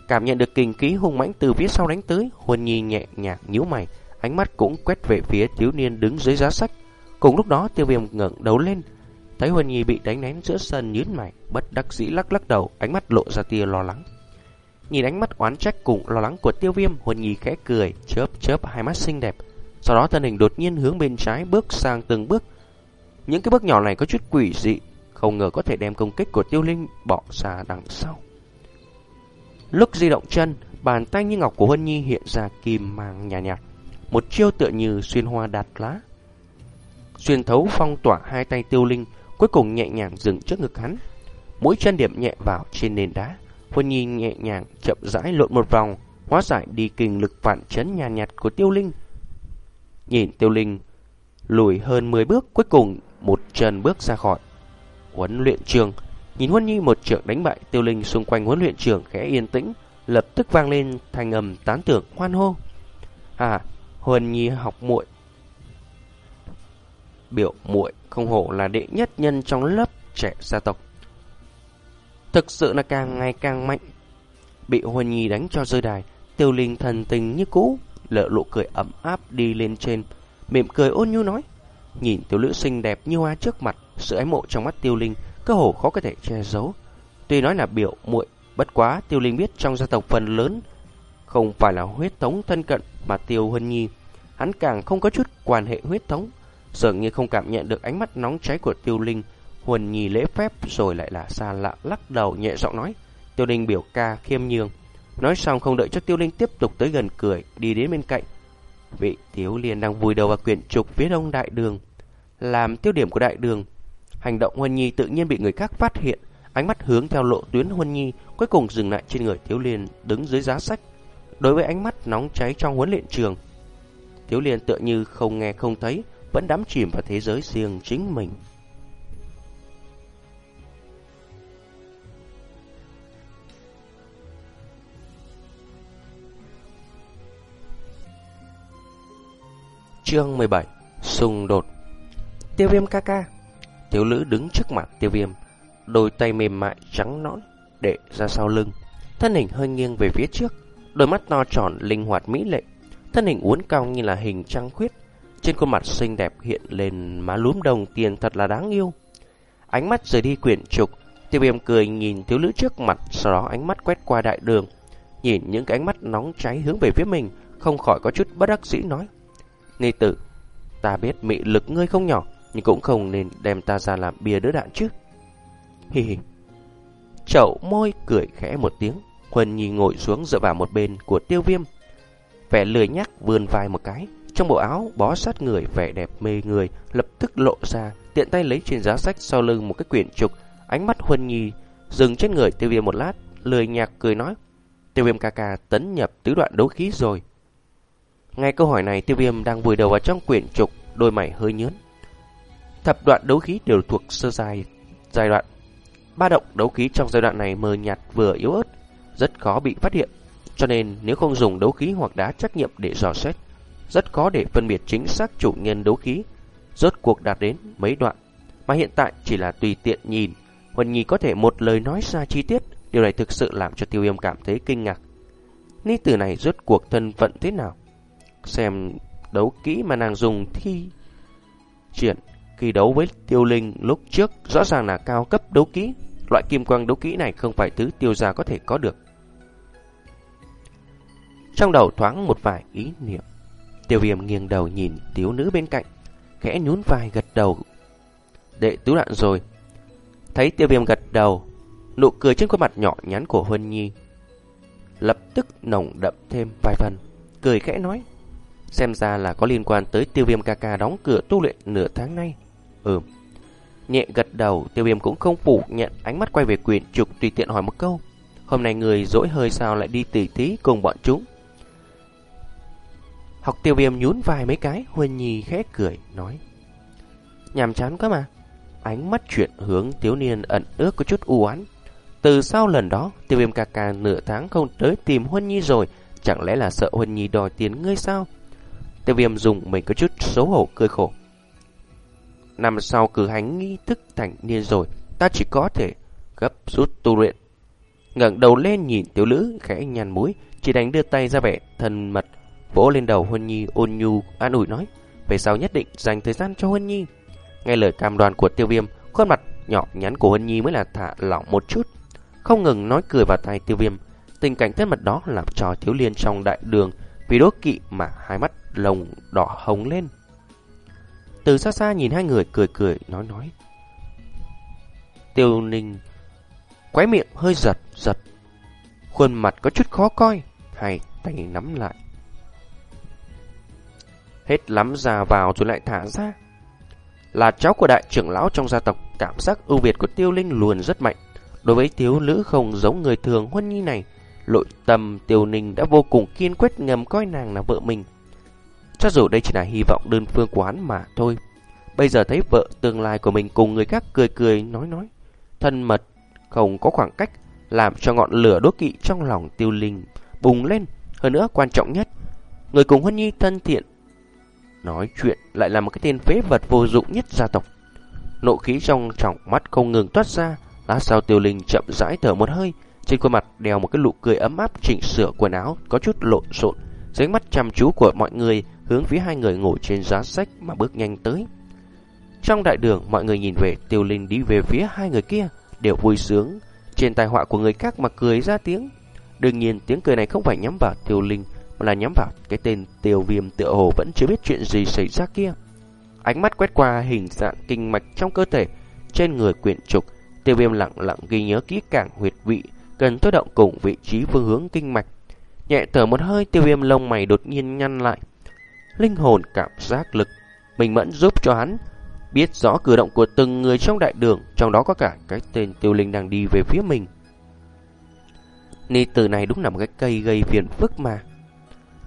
Cảm nhận được kinh khí hung mãnh từ phía sau đánh tới, Huân Nhi nhẹ nhàng nhíu mày, ánh mắt cũng quét về phía thiếu niên đứng dưới giá sách. Cùng lúc đó tiêu viêm ngẩng đầu lên, thấy Huân Nhi bị đánh nén giữa sân nhíu mày, bất đắc dĩ lắc lắc đầu, ánh mắt lộ ra tia lo lắng. Nhìn ánh mắt oán trách cùng lo lắng của tiêu viêm, Huân Nhi khẽ cười, chớp chớp hai mắt xinh đẹp. Sau đó thân hình đột nhiên hướng bên trái bước sang từng bước. Những cái bước nhỏ này có chút quỷ dị, không ngờ có thể đem công kích của tiêu linh bỏ ra đằng sau. Lúc di động chân, bàn tay như ngọc của Huân Nhi hiện ra kim mang nhạt, nhạt. Một chiêu tựa như xuyên hoa đạt lá. Xuyên thấu phong tỏa hai tay tiêu linh, cuối cùng nhẹ nhàng dừng trước ngực hắn. Mỗi chân điểm nhẹ vào trên nền đá. Huân Nhi nhẹ nhàng chậm rãi lộn một vòng, hóa giải đi kinh lực phản chấn nhàn nhạt, nhạt của tiêu linh. Nhìn tiêu linh lùi hơn 10 bước, cuối cùng một chân bước ra khỏi huấn luyện trường. Nhìn Huân Nhi một trượng đánh bại tiêu linh xung quanh huấn luyện trường khẽ yên tĩnh, lập tức vang lên thành âm tán tưởng hoan hô. À, Huân Nhi học muội. Biểu muội không hổ là đệ nhất nhân trong lớp trẻ gia tộc. Thực sự là càng ngày càng mạnh. Bị Huân Nhi đánh cho rơi đài, tiêu linh thần tình như cũ, lỡ lộ cười ấm áp đi lên trên, mỉm cười ôn nhu nói. Nhìn tiểu nữ xinh đẹp như hoa trước mặt, sự ái mộ trong mắt tiêu linh cơ hồ khó có thể che giấu. Tuy nói là biểu muội, bất quá Tiêu Linh biết trong gia tộc phần lớn không phải là huyết thống thân cận mà Tiêu Huân Nhi, hắn càng không có chút quan hệ huyết thống, dường như không cảm nhận được ánh mắt nóng cháy của Tiêu Linh. Huân Nhi lễ phép rồi lại là xa lạ lắc đầu nhẹ giọng nói, Tiêu Linh biểu ca khiêm nhường. Nói xong không đợi cho Tiêu Linh tiếp tục tới gần cười, đi đến bên cạnh. Vị Tiếu Liên đang vùi đầu vào quyển trục phía đông đại đường, làm tiêu điểm của đại đường. Hành động Huân Nhi tự nhiên bị người khác phát hiện, ánh mắt hướng theo lộ tuyến Huân Nhi, cuối cùng dừng lại trên người Tiếu Liên đứng dưới giá sách. Đối với ánh mắt nóng cháy trong huấn luyện trường, Tiếu Liên tựa như không nghe không thấy, vẫn đắm chìm vào thế giới riêng chính mình. Chương 17 Xung đột. Tiêu viêm ca ca. Tiểu lữ đứng trước mặt tiêu viêm Đôi tay mềm mại trắng nõn Để ra sau lưng. Thân hình hơi nghiêng về phía trước Đôi mắt to tròn linh hoạt mỹ lệ. Thân hình uốn cong như là hình trăng khuyết trên khuôn mặt xinh đẹp hiện lên má lúm đồng tiền thật là đáng yêu Ánh mắt rời đi quyển trục Tiêu viêm cười nhìn thiếu nữ trước mặt Sau đó ánh mắt quét qua đại đường Nhìn những cái ánh mắt nóng cháy hướng về phía mình Không khỏi có chút bất đắc dĩ nói Ni tử, ta biết mị lực ngươi không nhỏ, nhưng cũng không nên đem ta ra làm bia đỡ đạn chứ. Hi hi. Chậu môi cười khẽ một tiếng, Huân Nhi ngồi xuống dựa vào một bên của tiêu viêm. Vẻ lười nhắc vươn vai một cái, trong bộ áo bó sát người vẻ đẹp mê người lập tức lộ ra, tiện tay lấy trên giá sách sau lưng một cái quyển trục, ánh mắt Huân Nhi dừng trên người tiêu viêm một lát, lười nhạc cười nói. Tiêu viêm ca ca tấn nhập tứ đoạn đấu khí rồi. Ngay câu hỏi này tiêu viêm đang vùi đầu vào trong quyển trục Đôi mày hơi nhớn Thập đoạn đấu khí đều thuộc sơ dài giai đoạn Ba động đấu khí trong giai đoạn này mờ nhạt vừa yếu ớt Rất khó bị phát hiện Cho nên nếu không dùng đấu khí hoặc đá trách nhiệm để dò xét rất khó để phân biệt chính xác chủ nhân đấu khí Rốt cuộc đạt đến mấy đoạn, Mà hiện tại chỉ là tùy tiện nhìn Huân Nhi có thể một lời nói ra chi tiết, Điều này thực sự làm cho tiêu viêm cảm thấy kinh ngạc Ni tử này rốt cuộc thân phận thế nào xem đấu kỹ mà nàng dùng thi triển khi đấu với tiêu linh lúc trước, rõ ràng là cao cấp đấu kỹ. Loại kim quang đấu kỹ này không phải thứ tiêu gia có thể có được. Trong đầu thoáng một vài ý niệm. Tiêu viêm nghiêng đầu nhìn thiếu nữ bên cạnh, khẽ nhún vai gật đầu. Đệ tứ đoạn rồi. Thấy tiêu viêm gật đầu, nụ cười trên khuôn mặt nhỏ nhắn của Huân Nhi lập tức nồng đậm thêm vài phần, cười khẽ nói. Xem ra là có liên quan tới tiêu viêm ca ca đóng cửa tu luyện nửa tháng nay. Ừ. Nhẹ gật đầu, tiêu viêm cũng không phủ nhận ánh mắt quay về quyền trục tùy tiện hỏi một câu. Hôm nay người dỗi hơi sao lại đi tỉ thí cùng bọn chúng. Học tiêu viêm nhún vài mấy cái, Huân Nhi khẽ cười, nói. Nhàm chán quá mà. Ánh mắt chuyển hướng thiếu niên ẩn ước có chút u án. Từ sau lần đó, tiêu viêm ca ca nửa tháng không tới tìm Huân Nhi rồi, chẳng lẽ là sợ Huân Nhi đòi tiền ngươi sao? Tiêu viêm dùng mình có chút xấu hổ cười khổ. Năm sau cử hành nghi thức thành niên rồi, ta chỉ có thể gấp rút tu luyện. ngẩng đầu lên nhìn tiểu lữ khẽ nhàn mũi, chỉ đánh đưa tay ra vẻ thân mật, vỗ lên đầu Huân Nhi ôn nhu an ủi nói, về sau nhất định dành thời gian cho Huân Nhi. Nghe lời cam đoan của tiêu viêm, khuôn mặt nhỏ nhắn của Huân Nhi mới là thả lỏng một chút, không ngừng nói cười vào tai tiêu viêm. Tình cảnh thân mật đó làm cho thiếu liên trong đại đường vì đố kỵ mà hai mắt lồng đỏ hồng lên. Từ xa xa nhìn hai người cười cười nói nói. Tiêu ninh quái miệng hơi giật giật. Khuôn mặt có chút khó coi, hai tay nắm lại. Hết lắm ra vào rồi lại thả ra. Là cháu của đại trưởng lão trong gia tộc, cảm giác ưu việt của tiêu linh luôn rất mạnh. Đối với thiếu nữ không giống người thường huân nhi này, Lội tâm tiêu ninh đã vô cùng kiên quyết ngầm coi nàng là vợ mình. Cho dù đây chỉ là hy vọng đơn phương của hắn mà thôi. Bây giờ thấy vợ tương lai của mình cùng người khác cười cười nói nói. Thân mật, không có khoảng cách, làm cho ngọn lửa đố kỵ trong lòng tiêu linh bùng lên. Hơn nữa quan trọng nhất, người cùng Huân Nhi thân thiện. Nói chuyện lại là một cái tên phế vật vô dụng nhất gia tộc. Nộ khí trong trọng mắt không ngừng toát ra, lát sau tiêu linh chậm rãi thở một hơi, trên khuôn mặt đeo một cái nụ cười ấm áp chỉnh sửa quần áo có chút lộn xộn, dưới mắt chăm chú của mọi người hướng phía hai người ngồi trên giá sách mà bước nhanh tới. Trong đại đường, mọi người nhìn về Tiêu Linh đi về phía hai người kia, đều vui sướng. Trên tài họa của người khác mà cười ra tiếng. Đương nhiên tiếng cười này không phải nhắm vào Tiêu Linh, là nhắm vào cái tên Tiêu Viêm tựa hồ vẫn chưa biết chuyện gì xảy ra kia. Ánh mắt quét qua hình dạng kinh mạch trong cơ thể, trên người quyện trục, Tiêu Viêm lặng lặng ghi nhớ kỹ càng huyệt vị cần tối động cùng vị trí phương hướng kinh mạch. Nhẹ thở một hơi tiêu viêm lông mày đột nhiên nhăn lại. linh hồn cảm giác lực mình mẫn giúp cho hắn biết rõ cử động của từng người trong đại đường, trong đó có cả cái tên tiêu linh đang đi về phía mình. Ni từ này đúng là một cái cây gây phiền phức mà.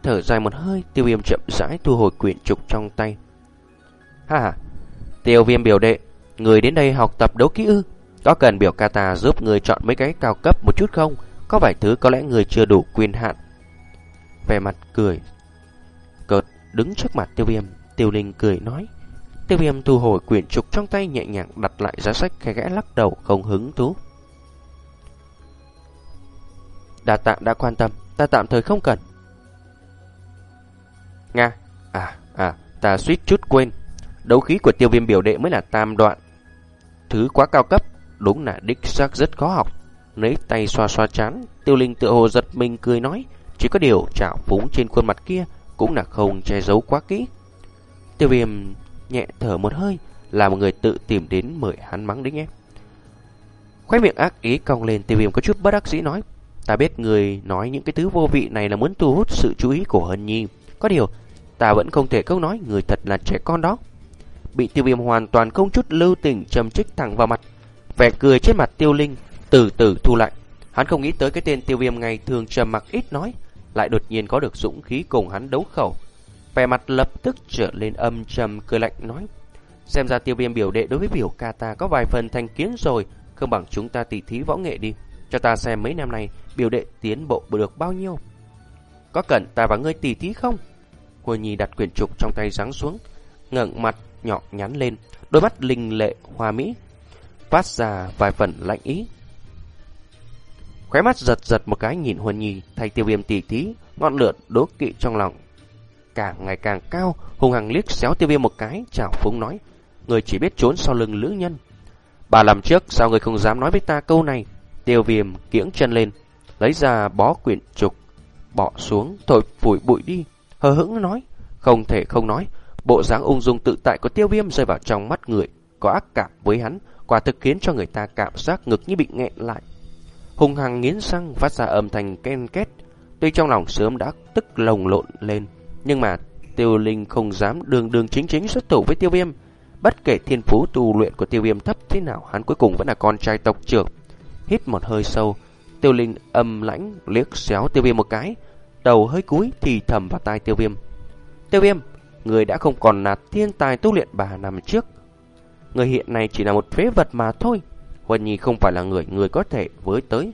Thở dài một hơi, tiêu viêm chậm rãi thu hồi quyển trục trong tay. Ha ha, tiêu viêm biểu đệ, người đến đây học tập đấu kỹ ư? Có cần biểu kata giúp người chọn mấy cái cao cấp một chút không? Có vài thứ có lẽ người chưa đủ quyền hạn. Vẻ mặt cười, cợt đứng trước mặt tiêu viêm, tiêu linh cười nói. Tiêu viêm thu hồi quyển trục trong tay nhẹ nhàng đặt lại giá sách khẽ gẽ lắc đầu không hứng thú. Đà tạm đã quan tâm, ta tạm thời không cần. Nga, à, à, ta suýt chút quên. Đấu khí của tiêu viêm biểu đệ mới là tam đoạn. Thứ quá cao cấp, đúng là đích xác rất khó học. Lấy tay xoa xoa chán, tiêu linh tự hồ giật mình cười nói, chỉ có điều trạo phúng trên khuôn mặt kia cũng là không che giấu quá kỹ. Tiêu viêm nhẹ thở một hơi, là một người tự tìm đến mời hắn mắng đấy nhé. Khoe miệng ác ý cong lên, tiêu viêm có chút bất đắc dĩ nói. Ta biết người nói những cái thứ vô vị này là muốn thu hút sự chú ý của Hân Nhi. Có điều, ta vẫn không thể câu nói người thật là trẻ con đó. Bị tiêu viêm hoàn toàn không chút lưu tình châm trích thẳng vào mặt. Vẻ cười trên mặt tiêu linh, từ từ thu lại. Hắn không nghĩ tới cái tên tiêu viêm ngày thường trầm mặc ít nói, lại đột nhiên có được dũng khí cùng hắn đấu khẩu. Vẻ mặt lập tức trở lên âm trầm cười lạnh nói. Xem ra tiêu viêm biểu đệ đối với biểu ca ta có vài phần thành kiến rồi, không bằng chúng ta tỉ thí võ nghệ đi. Cho ta xem mấy năm nay biểu đệ tiến bộ được bao nhiêu. Có cần ta và ngươi tỉ thí không? Cô Nhi đặt quyển trục trong tay giáng xuống, ngẩng mặt nhỏ nhắn lên, đôi mắt linh lệ hoa mỹ, phát ra vài phần lạnh ý. Khóe mắt giật giật một cái nhìn Huân Nhi thay tiêu viêm tỉ thí, ngọn lửa đố kỵ trong lòng càng ngày càng cao, hung hăng liếc xéo tiêu viêm một cái, chảo phúng nói, người chỉ biết trốn sau lưng lữ nhân. Bà làm trước, sao người không dám nói với ta câu này? Tiêu viêm kiễng chân lên, lấy ra bó quyển trục, bỏ xuống, thổi phủi bụi đi, hờ hững nói, không thể không nói, bộ dáng ung dung tự tại của tiêu viêm rơi vào trong mắt người, có ác cảm với hắn, quả thực khiến cho người ta cảm giác ngực như bị nghẹn lại. Hung hăng nghiến răng phát ra âm thanh ken két, tuy trong lòng sớm đã tức lồng lộn lên, nhưng mà tiêu linh không dám đường đường chính chính xuất thủ với tiêu viêm. Bất kể thiên phú tu luyện của tiêu viêm thấp thế nào, hắn cuối cùng vẫn là con trai tộc trưởng. Hít một hơi sâu, tiêu linh âm lãnh liếc xéo tiêu viêm một cái, đầu hơi cúi thì thầm vào tai tiêu viêm. Tiêu viêm, người đã không còn là thiên tài tu luyện bà năm trước. Người hiện nay chỉ là một phế vật mà thôi. Huân Nhi không phải là người người có thể với tới.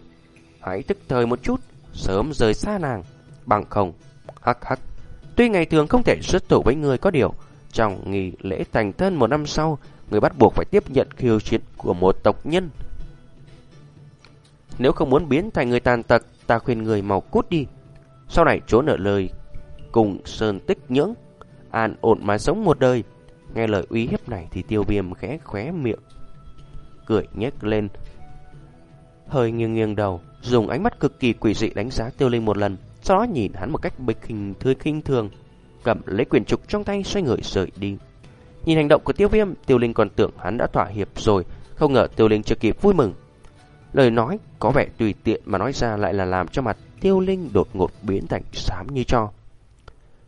Hãy tức thời một chút, sớm rời xa nàng. Bằng không, hắc hắc. Tuy ngày thường không thể xuất thủ với người có điều, trong nghỉ lễ thành thân một năm sau, người bắt buộc phải tiếp nhận khiêu chiến của một tộc nhân. Nếu không muốn biến thành người tàn tật, ta khuyên người mau cút đi. Sau này trốn ở lời cùng sơn tích nhưỡng, an ổn mà sống một đời. Nghe lời uy hiếp này thì tiêu viêm khẽ khóe miệng, cười nhếch lên. Hơi nghiêng nghiêng đầu, dùng ánh mắt cực kỳ quỷ dị đánh giá tiêu linh một lần. Sau đó nhìn hắn một cách bịch hình thưa khinh thường Cầm lấy quyền trục trong tay xoay người rời đi Nhìn hành động của tiêu viêm Tiêu Linh còn tưởng hắn đã thỏa hiệp rồi Không ngờ Tiêu Linh chưa kịp vui mừng Lời nói có vẻ tùy tiện mà nói ra lại là làm cho mặt Tiêu Linh đột ngột biến thành xám như cho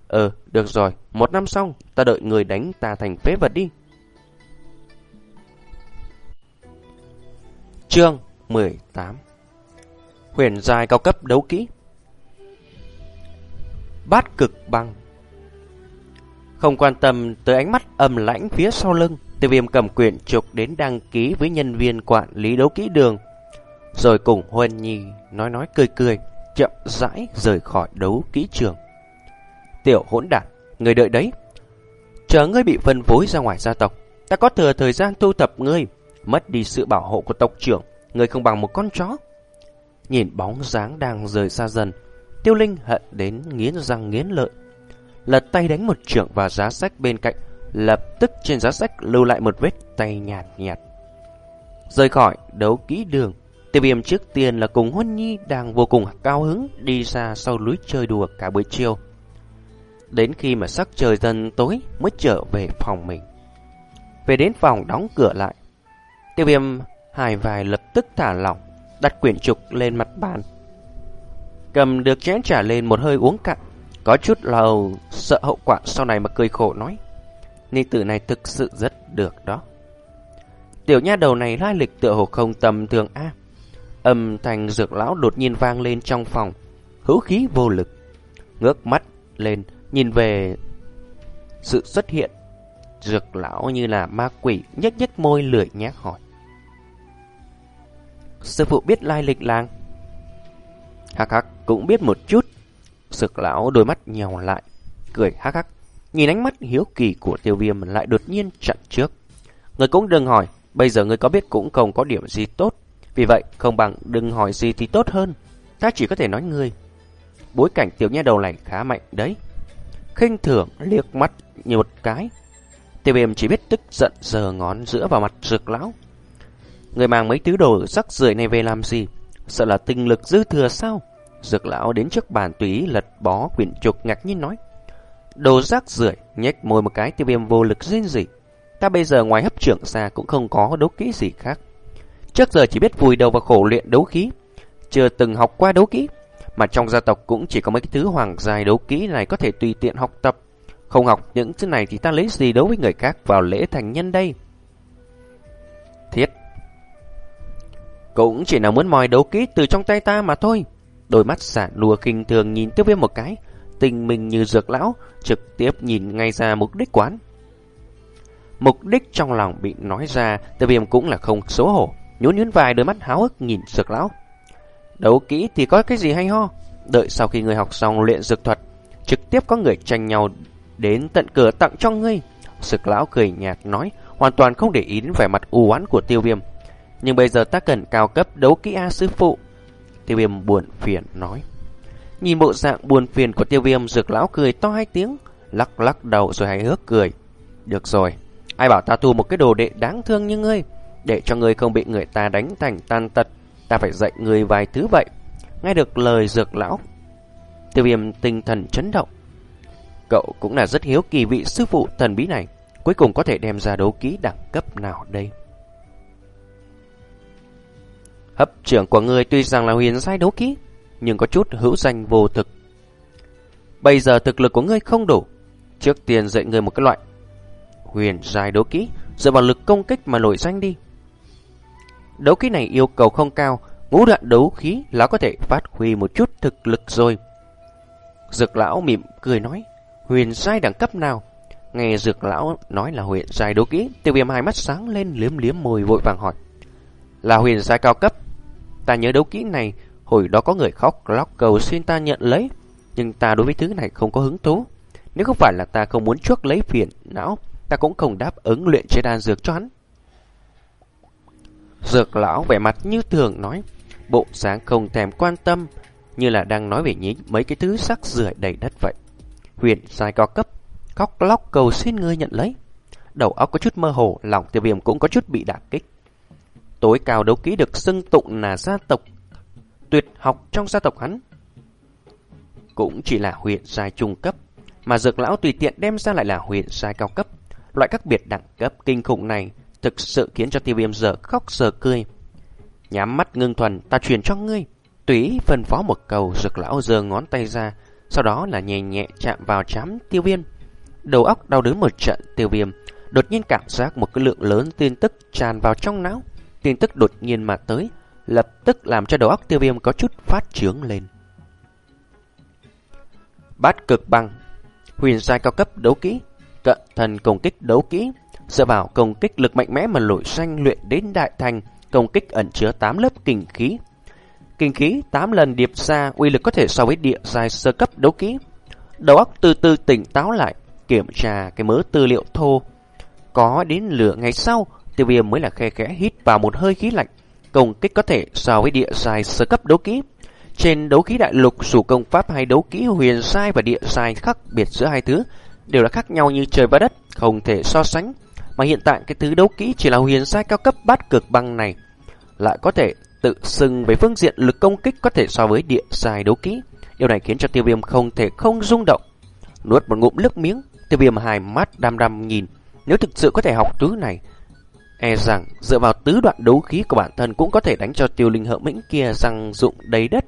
Ờ, được rồi, một năm sau ta đợi người đánh ta thành phế vật đi. Chương 18 Huyền dài cao cấp đấu kỹ bát cực băng. Không quan tâm tới ánh mắt âm lãnh phía sau lưng, tiêu viêm cầm quyển trục đến đăng ký với nhân viên quản lý đấu kỹ đường. Rồi cùng Huân Nhi nói nói cười cười, chậm rãi rời khỏi đấu kỹ trường. Tiểu hỗn đản, người đợi đấy. Chờ ngươi bị phân phối ra ngoài gia tộc, ta có thừa thời gian tu tập ngươi, mất đi sự bảo hộ của tộc trưởng, ngươi không bằng một con chó. Nhìn bóng dáng đang rời xa dần, Tiêu Linh hận đến nghiến răng nghiến lợi. Lật tay đánh một trưởng vào giá sách bên cạnh, lập tức trên giá sách lưu lại một vết tay nhạt nhạt. Rời khỏi đấu kỹ đường, tiêu viêm trước tiên là cùng Huân Nhi đang vô cùng cao hứng đi ra sau núi chơi đùa cả buổi chiều. Đến khi mà sắc trời dần tối mới trở về phòng mình. Về đến phòng đóng cửa lại, tiêu viêm hài vài lập tức thả lỏng, đặt quyển trục lên mặt bàn cầm được chén trả lên một hơi uống cạn. Có chút lâu sợ hậu quả sau này mà cười khổ nói. Ni tử này thực sự rất được đó. Tiểu nha đầu này lai lịch tựa hồ không tầm thường a. Âm thanh dược lão đột nhiên vang lên trong phòng, hữu khí vô lực. Ngước mắt lên, nhìn về sự xuất hiện. Dược lão như là ma quỷ, nhếch nhếch môi lười nhác hỏi. Sư phụ biết lai lịch làng. Hắc hắc cũng biết một chút. Dược lão đôi mắt nhèo lại, cười hắc hắc. Nhìn ánh mắt hiếu kỳ của tiêu viêm lại đột nhiên chặn trước. Người cũng đừng hỏi, bây giờ người có biết cũng không có điểm gì tốt. Vì vậy, không bằng đừng hỏi gì thì tốt hơn. Ta chỉ có thể nói ngươi. Bối cảnh tiểu nha đầu này khá mạnh đấy. khinh thường liếc mắt như một cái. Tiêu viêm chỉ biết tức giận giờ ngón giữa vào mặt rực lão. Người mang mấy thứ đồ sắc rưởi này về làm gì? Sợ là tinh lực dư thừa sao? Dược lão đến trước bàn tùy ý lật bó quyển trục ngạc nhiên nói. Đồ rác rưởi nhếch môi một cái tiêu viêm vô lực riêng gì. Ta bây giờ ngoài hấp trưởng ra cũng không có đấu kỹ gì khác. Trước giờ chỉ biết vùi đầu vào khổ luyện đấu khí. Chưa từng học qua đấu kỹ. Mà trong gia tộc cũng chỉ có mấy cái thứ hoàng giai đấu kỹ này có thể tùy tiện học tập. Không học những thứ này thì ta lấy gì đấu với người khác vào lễ thành nhân đây. Thiết. Cũng chỉ là muốn mòi đấu kỹ từ trong tay ta mà thôi. Đôi mắt xả lùa kinh thường nhìn tiêu viêm một cái. Tình mình như dược lão, trực tiếp nhìn ngay ra mục đích quán. Mục đích trong lòng bị nói ra, tiêu viêm cũng là không xấu hổ. Nhún nhún vài đôi mắt háo hức nhìn dược lão. Đấu kỹ thì có cái gì hay ho? Đợi sau khi người học xong luyện dược thuật, trực tiếp có người tranh nhau đến tận cửa tặng cho ngươi. Sực lão cười nhạt nói, hoàn toàn không để ý đến vẻ mặt u oán của tiêu viêm. Nhưng bây giờ ta cần cao cấp đấu kỹ A sư phụ. Tiêu viêm buồn phiền nói. Nhìn bộ dạng buồn phiền của tiêu viêm, dược lão cười to hai tiếng, lắc lắc đầu rồi hãy hước cười. Được rồi, ai bảo ta thu một cái đồ đệ đáng thương như ngươi, để cho ngươi không bị người ta đánh thành tan tật, ta phải dạy ngươi vài thứ vậy. Nghe được lời dược lão, tiêu viêm tinh thần chấn động. Cậu cũng là rất hiếu kỳ vị sư phụ thần bí này, cuối cùng có thể đem ra đấu ký đẳng cấp nào đây? Hấp trưởng của ngươi tuy rằng là huyền sai đấu ký, nhưng có chút hữu danh vô thực. Bây giờ thực lực của ngươi không đủ, trước tiên dạy ngươi một cái loại huyền sai đấu ký, dựa vào lực công kích mà nổi danh đi. Đấu khí này yêu cầu không cao, ngũ đoạn đấu khí lão có thể phát huy một chút thực lực rồi. Dược lão mỉm cười nói, huyền sai đẳng cấp nào? Nghe dược lão nói là huyền sai đấu kỹ, tiêu viêm hai mắt sáng lên liếm liếm môi vội vàng hỏi. Là huyền sai cao cấp. Ta nhớ đấu kỹ này, hồi đó có người khóc lóc cầu xin ta nhận lấy, nhưng ta đối với thứ này không có hứng thú. Nếu không phải là ta không muốn chuốc lấy phiền não, ta cũng không đáp ứng luyện chế đan dược cho hắn. Dược lão vẻ mặt như thường nói, bộ dáng không thèm quan tâm, như là đang nói về nhí mấy cái thứ sắc rưởi đầy đất vậy. Huyền sai cao cấp, khóc lóc cầu xin ngươi nhận lấy. Đầu óc có chút mơ hồ, lòng tiêu viêm cũng có chút bị đả kích. Tối cao đấu ký được xưng tụng là gia tộc tuyệt học trong gia tộc hắn. Cũng chỉ là huyền sai trung cấp, mà dược lão tùy tiện đem ra lại là huyền sai cao cấp. Loại các biệt đẳng cấp kinh khủng này thực sự khiến cho tiêu viêm giờ khóc giờ cười. Nhắm mắt ngưng thuần, ta truyền cho ngươi. Tùy phân phó một cầu, dược lão giơ ngón tay ra, sau đó là nhẹ nhẹ chạm vào chám tiêu viêm. Đầu óc đau đớn một trận tiêu viêm, đột nhiên cảm giác một cái lượng lớn tin tức tràn vào trong não. Tin tức đột nhiên mà tới, lập tức làm cho đầu óc tiêu viêm có chút phát trướng lên. Bát cực băng Huyền sai cao cấp đấu kỹ Cận thần công kích đấu kỹ Dựa vào công kích lực mạnh mẽ mà lội xanh luyện đến đại thành Công kích ẩn chứa 8 lớp kinh khí Kinh khí 8 lần điệp ra uy lực có thể so với địa dài sơ cấp đấu kỹ Đầu óc từ từ tỉnh táo lại Kiểm tra cái mớ tư liệu thô Có đến lửa ngày sau Tiêu viêm mới là khe khẽ hít vào một hơi khí lạnh công kích có thể so với địa dài sơ cấp đấu kỹ. Trên đấu khí đại lục, dù công pháp hay đấu kỹ huyền sai và địa sai khác biệt giữa hai thứ đều là khác nhau như trời và đất, không thể so sánh. Mà hiện tại cái thứ đấu kỹ chỉ là huyền sai cao cấp bát cực băng này lại có thể tự xưng về phương diện lực công kích có thể so với địa sai đấu kỹ. Điều này khiến cho tiêu viêm không thể không rung động. Nuốt một ngụm nước miếng, tiêu viêm hai mắt đăm đăm nhìn. Nếu thực sự có thể học thứ này, E rằng dựa vào tứ đoạn đấu khí của bản thân cũng có thể đánh cho tiêu linh hợp mĩnh kia răng dụng đầy đất.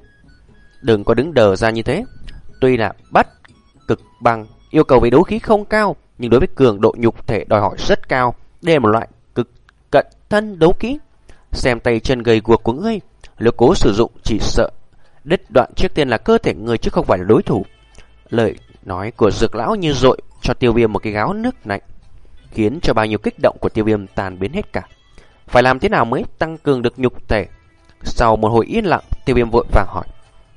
Đừng có đứng đờ ra như thế. Tuy là bắt cực bằng, yêu cầu về đấu khí không cao, nhưng đối với cường độ nhục thể đòi hỏi rất cao. Đây là một loại cực cận thân đấu khí. Xem tay chân gầy guộc của ngươi, nếu cố sử dụng chỉ sợ đứt đoạn trước tiên là cơ thể người chứ không phải là đối thủ. Lời nói của dược lão như dội cho tiêu viêm một cái gáo nước lạnh, khiến cho bao nhiêu kích động của tiêu viêm tàn biến hết cả. Phải làm thế nào mới tăng cường được nhục thể? Sau một hồi yên lặng, tiêu viêm vội vàng hỏi.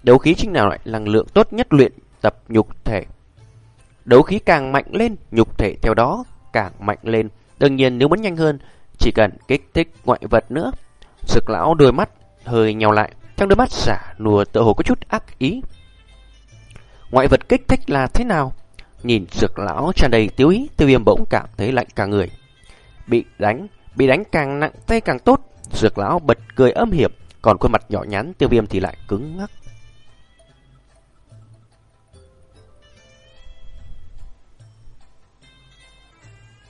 Đấu khí chính nào loại năng lượng tốt nhất luyện tập nhục thể? Đấu khí càng mạnh lên, nhục thể theo đó càng mạnh lên. Đương nhiên nếu muốn nhanh hơn, chỉ cần kích thích ngoại vật nữa. Sực lão đôi mắt hơi nhau lại, trong đôi mắt giả nùa tự hồ có chút ác ý. Ngoại vật kích thích là thế nào? Nhìn sực lão tràn đầy tiêu ý, tiêu viêm bỗng cảm thấy lạnh cả người. Bị đánh, bị đánh càng nặng tay càng tốt. Dược lão bật cười âm hiểm, còn khuôn mặt nhỏ nhắn tiêu viêm thì lại cứng ngắc.